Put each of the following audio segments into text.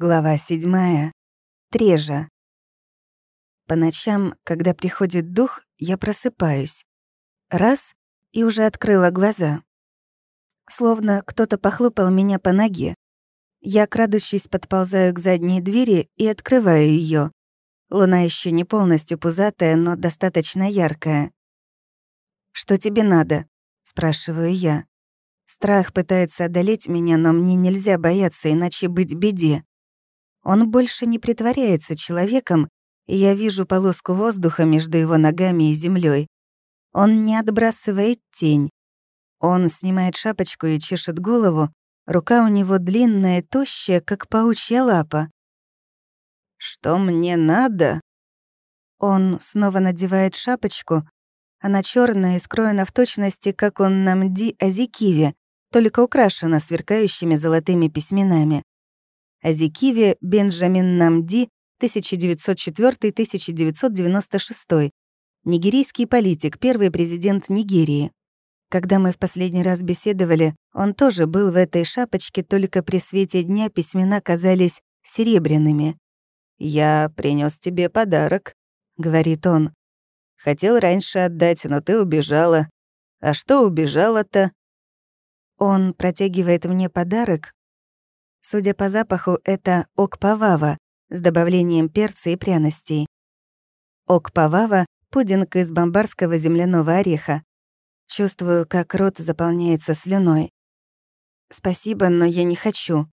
Глава седьмая. Трежа. По ночам, когда приходит дух, я просыпаюсь. Раз — и уже открыла глаза. Словно кто-то похлопал меня по ноге. Я, крадущись, подползаю к задней двери и открываю ее. Луна еще не полностью пузатая, но достаточно яркая. «Что тебе надо?» — спрашиваю я. Страх пытается одолеть меня, но мне нельзя бояться, иначе быть беде. Он больше не притворяется человеком, и я вижу полоску воздуха между его ногами и землей. Он не отбрасывает тень. Он снимает шапочку и чешет голову, рука у него длинная, тощая, как паучья лапа. «Что мне надо?» Он снова надевает шапочку. Она черная и скроена в точности, как он на Мди Азикиве, только украшена сверкающими золотыми письменами. Азикиве Бенджамин Намди, 1904-1996. Нигерийский политик, первый президент Нигерии. Когда мы в последний раз беседовали, он тоже был в этой шапочке, только при свете дня письмена казались серебряными. «Я принес тебе подарок», — говорит он. «Хотел раньше отдать, но ты убежала. А что убежала-то?» Он протягивает мне подарок, Судя по запаху, это окпавава с добавлением перца и пряностей. Окпавава — пудинг из бомбарского земляного ореха. Чувствую, как рот заполняется слюной. «Спасибо, но я не хочу».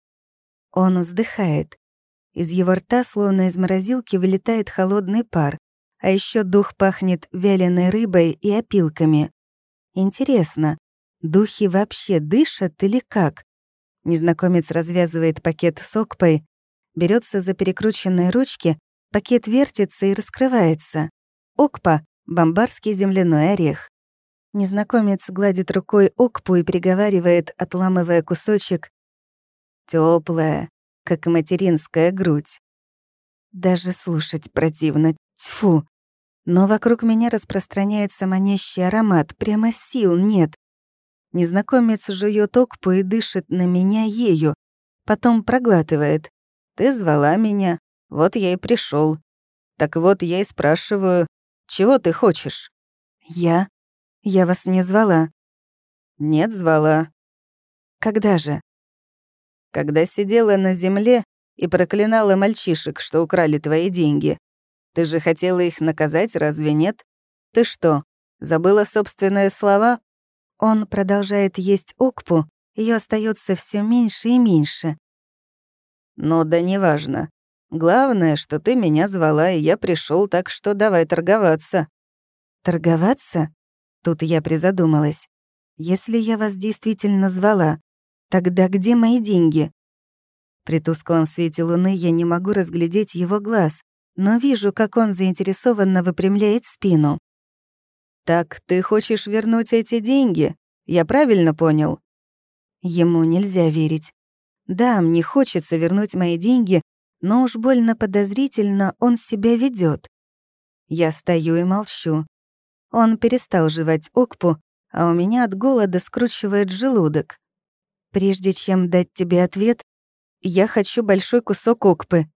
Он вздыхает. Из его рта, словно из морозилки, вылетает холодный пар, а еще дух пахнет вяленой рыбой и опилками. Интересно, духи вообще дышат или как? Незнакомец развязывает пакет с окпой, берется за перекрученные ручки, пакет вертится и раскрывается. Окпа — бомбарский земляной орех. Незнакомец гладит рукой окпу и приговаривает, отламывая кусочек. Теплая, как материнская грудь. Даже слушать противно. Тьфу. Но вокруг меня распространяется манящий аромат. Прямо сил нет. Незнакомец жует окпу и дышит на меня ею, потом проглатывает. «Ты звала меня, вот я и пришел. Так вот я и спрашиваю, чего ты хочешь?» «Я? Я вас не звала». «Нет, звала». «Когда же?» «Когда сидела на земле и проклинала мальчишек, что украли твои деньги. Ты же хотела их наказать, разве нет? Ты что, забыла собственные слова?» Он продолжает есть окпу, ее остается все меньше и меньше. «Ну да неважно. Главное, что ты меня звала, и я пришел, так что давай торговаться». «Торговаться?» Тут я призадумалась. «Если я вас действительно звала, тогда где мои деньги?» При тусклом свете луны я не могу разглядеть его глаз, но вижу, как он заинтересованно выпрямляет спину. «Так ты хочешь вернуть эти деньги? Я правильно понял?» Ему нельзя верить. Да, мне хочется вернуть мои деньги, но уж больно подозрительно он себя ведет. Я стою и молчу. Он перестал жевать окпу, а у меня от голода скручивает желудок. Прежде чем дать тебе ответ, я хочу большой кусок окпы.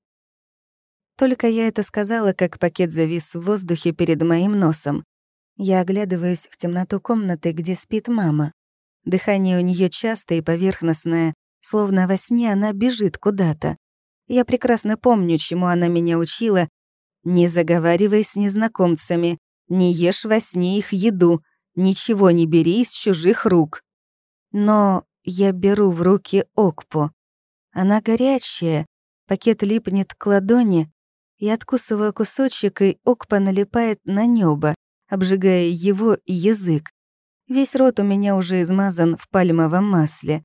Только я это сказала, как пакет завис в воздухе перед моим носом. Я оглядываюсь в темноту комнаты, где спит мама. Дыхание у нее частое и поверхностное, словно во сне она бежит куда-то. Я прекрасно помню, чему она меня учила. Не заговаривай с незнакомцами, не ешь во сне их еду, ничего не бери из чужих рук. Но я беру в руки окпу. Она горячая, пакет липнет к ладони, я откусываю кусочек, и окпа налипает на небо, обжигая его язык. Весь рот у меня уже измазан в пальмовом масле.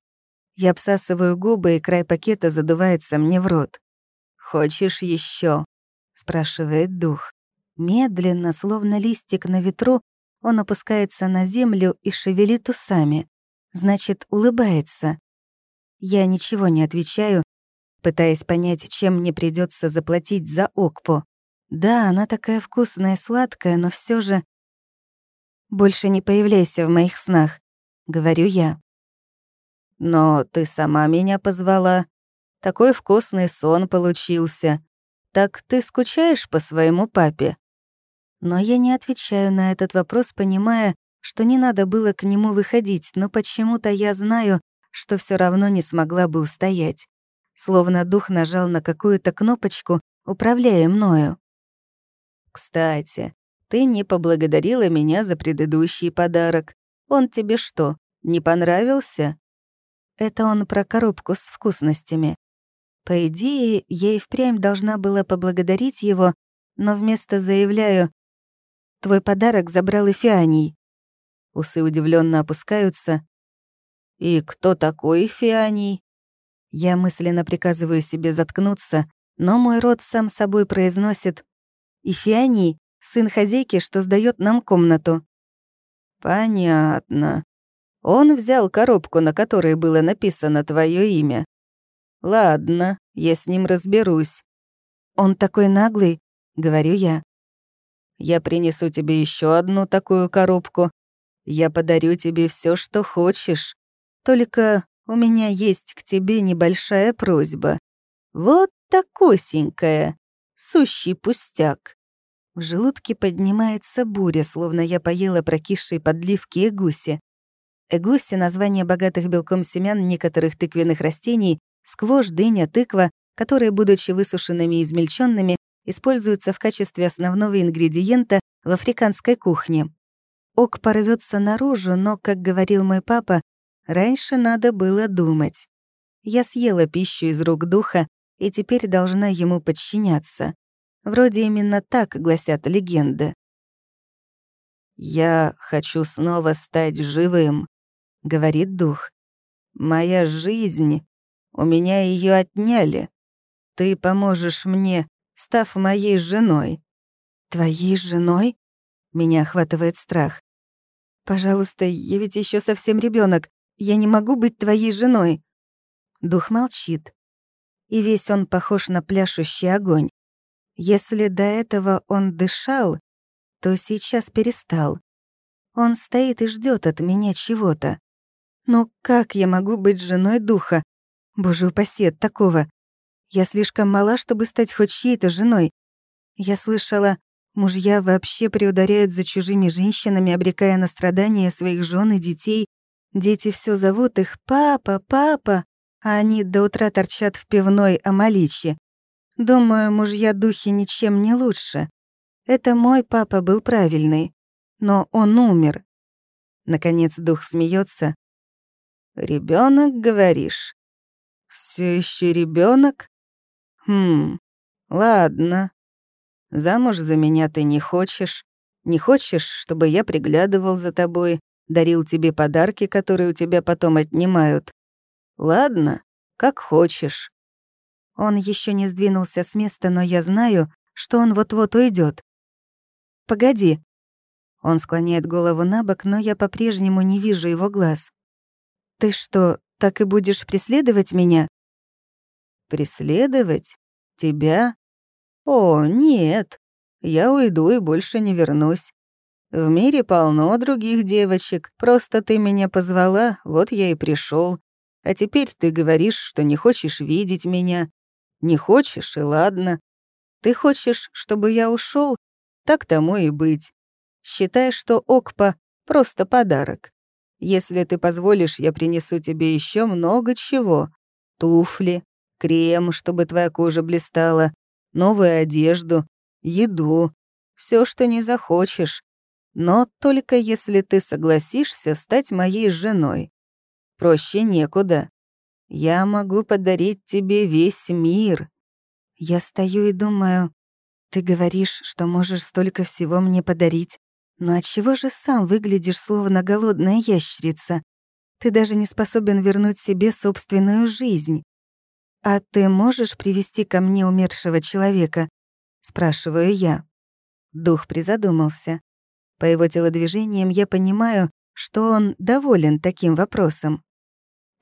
Я обсасываю губы, и край пакета задувается мне в рот. «Хочешь еще? спрашивает дух. Медленно, словно листик на ветру, он опускается на землю и шевелит усами. Значит, улыбается. Я ничего не отвечаю, пытаясь понять, чем мне придется заплатить за Окпо. Да, она такая вкусная и сладкая, но все же больше не появляйся в моих снах», — говорю я. «Но ты сама меня позвала. Такой вкусный сон получился. Так ты скучаешь по своему папе?» Но я не отвечаю на этот вопрос, понимая, что не надо было к нему выходить, но почему-то я знаю, что все равно не смогла бы устоять. Словно дух нажал на какую-то кнопочку, управляя мною. «Кстати, ты не поблагодарила меня за предыдущий подарок. Он тебе что, не понравился?» Это он про коробку с вкусностями. По идее, я и впрямь должна была поблагодарить его, но вместо заявляю «Твой подарок забрал Эфианий». Усы удивленно опускаются. «И кто такой Эфианий?» Я мысленно приказываю себе заткнуться, но мой рот сам собой произносит «Ифианий — сын хозяйки, что сдает нам комнату». «Понятно. Он взял коробку, на которой было написано твое имя. Ладно, я с ним разберусь». «Он такой наглый», — говорю я. «Я принесу тебе еще одну такую коробку. Я подарю тебе все, что хочешь. Только у меня есть к тебе небольшая просьба. Вот такосенькая, сущий пустяк. В желудке поднимается буря, словно я поела прокисшие подливки эгуси. Эгуси — название богатых белком семян некоторых тыквенных растений, сквош, дыня, тыква, которые, будучи высушенными и измельченными, используются в качестве основного ингредиента в африканской кухне. Ок порвется наружу, но, как говорил мой папа, раньше надо было думать. Я съела пищу из рук духа и теперь должна ему подчиняться. Вроде именно так гласят легенды. «Я хочу снова стать живым», — говорит дух. «Моя жизнь, у меня ее отняли. Ты поможешь мне, став моей женой». «Твоей женой?» Меня охватывает страх. «Пожалуйста, я ведь еще совсем ребенок. Я не могу быть твоей женой». Дух молчит. И весь он похож на пляшущий огонь. Если до этого он дышал, то сейчас перестал. Он стоит и ждет от меня чего-то. Но как я могу быть женой духа? Боже упаси от такого. Я слишком мала, чтобы стать хоть чьей-то женой. Я слышала, мужья вообще приударяют за чужими женщинами, обрекая на страдания своих жен и детей. Дети все зовут их «папа, папа», а они до утра торчат в пивной Амаличе. Думаю, мужья-духи ничем не лучше. Это мой папа был правильный, но он умер. Наконец дух смеется. Ребенок, говоришь? Все еще ребенок? Хм, ладно. Замуж за меня ты не хочешь. Не хочешь, чтобы я приглядывал за тобой, дарил тебе подарки, которые у тебя потом отнимают. Ладно, как хочешь. Он еще не сдвинулся с места, но я знаю, что он вот-вот уйдет. «Погоди». Он склоняет голову на бок, но я по-прежнему не вижу его глаз. «Ты что, так и будешь преследовать меня?» «Преследовать? Тебя? О, нет. Я уйду и больше не вернусь. В мире полно других девочек. Просто ты меня позвала, вот я и пришел. А теперь ты говоришь, что не хочешь видеть меня. Не хочешь, и ладно. Ты хочешь, чтобы я ушел? Так тому и быть. Считай, что Окпа — просто подарок. Если ты позволишь, я принесу тебе еще много чего. Туфли, крем, чтобы твоя кожа блистала, новую одежду, еду, все, что не захочешь. Но только если ты согласишься стать моей женой. Проще некуда. Я могу подарить тебе весь мир. Я стою и думаю, ты говоришь, что можешь столько всего мне подарить, но отчего же сам выглядишь словно голодная ящерица? Ты даже не способен вернуть себе собственную жизнь. А ты можешь привести ко мне умершего человека? Спрашиваю я. Дух призадумался. По его телодвижениям я понимаю, что он доволен таким вопросом.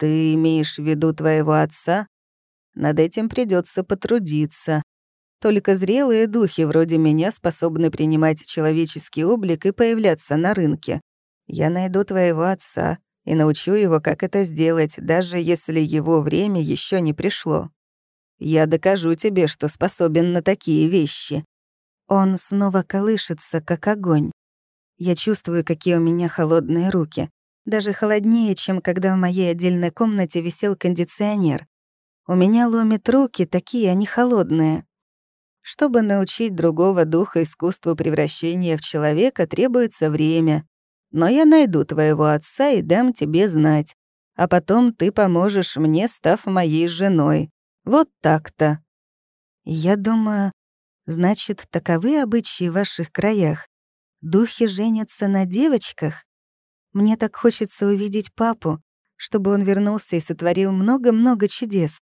Ты имеешь в виду твоего отца? Над этим придется потрудиться. Только зрелые духи вроде меня способны принимать человеческий облик и появляться на рынке. Я найду твоего отца и научу его, как это сделать, даже если его время еще не пришло. Я докажу тебе, что способен на такие вещи». Он снова колышется, как огонь. Я чувствую, какие у меня холодные руки. Даже холоднее, чем когда в моей отдельной комнате висел кондиционер. У меня ломит руки, такие они холодные. Чтобы научить другого духа искусству превращения в человека, требуется время. Но я найду твоего отца и дам тебе знать. А потом ты поможешь мне, став моей женой. Вот так-то. Я думаю, значит, таковы обычаи в ваших краях. Духи женятся на девочках? Мне так хочется увидеть папу, чтобы он вернулся и сотворил много-много чудес.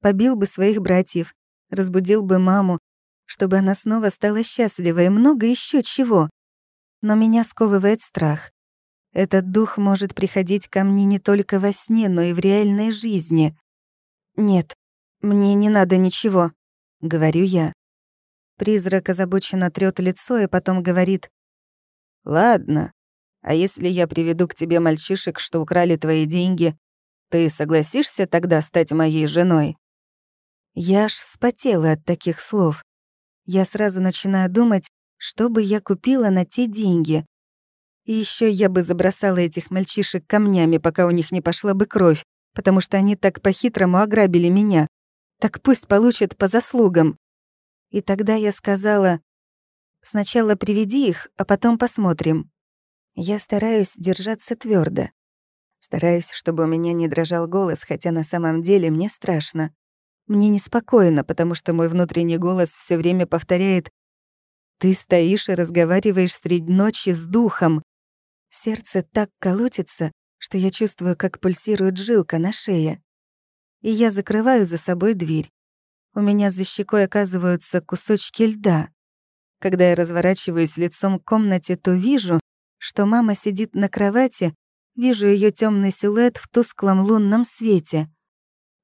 Побил бы своих братьев, разбудил бы маму, чтобы она снова стала счастлива и много еще чего. Но меня сковывает страх. Этот дух может приходить ко мне не только во сне, но и в реальной жизни. Нет, мне не надо ничего, говорю я. Призрак озабоченно трёт лицо и потом говорит. «Ладно, а если я приведу к тебе мальчишек, что украли твои деньги, ты согласишься тогда стать моей женой?» Я аж вспотела от таких слов. Я сразу начинаю думать, что бы я купила на те деньги. И еще я бы забросала этих мальчишек камнями, пока у них не пошла бы кровь, потому что они так по-хитрому ограбили меня. Так пусть получат по заслугам. И тогда я сказала, «Сначала приведи их, а потом посмотрим». Я стараюсь держаться твердо. Стараюсь, чтобы у меня не дрожал голос, хотя на самом деле мне страшно. Мне неспокойно, потому что мой внутренний голос все время повторяет «Ты стоишь и разговариваешь средь ночи с духом». Сердце так колотится, что я чувствую, как пульсирует жилка на шее. И я закрываю за собой дверь. У меня за щекой оказываются кусочки льда. Когда я разворачиваюсь лицом к комнате, то вижу, что мама сидит на кровати, вижу ее темный силуэт в тусклом лунном свете.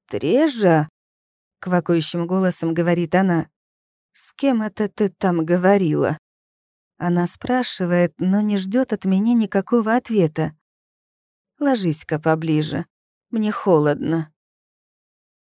«Трежа?» — квакающим голосом говорит она. «С кем это ты там говорила?» Она спрашивает, но не ждет от меня никакого ответа. «Ложись-ка поближе. Мне холодно».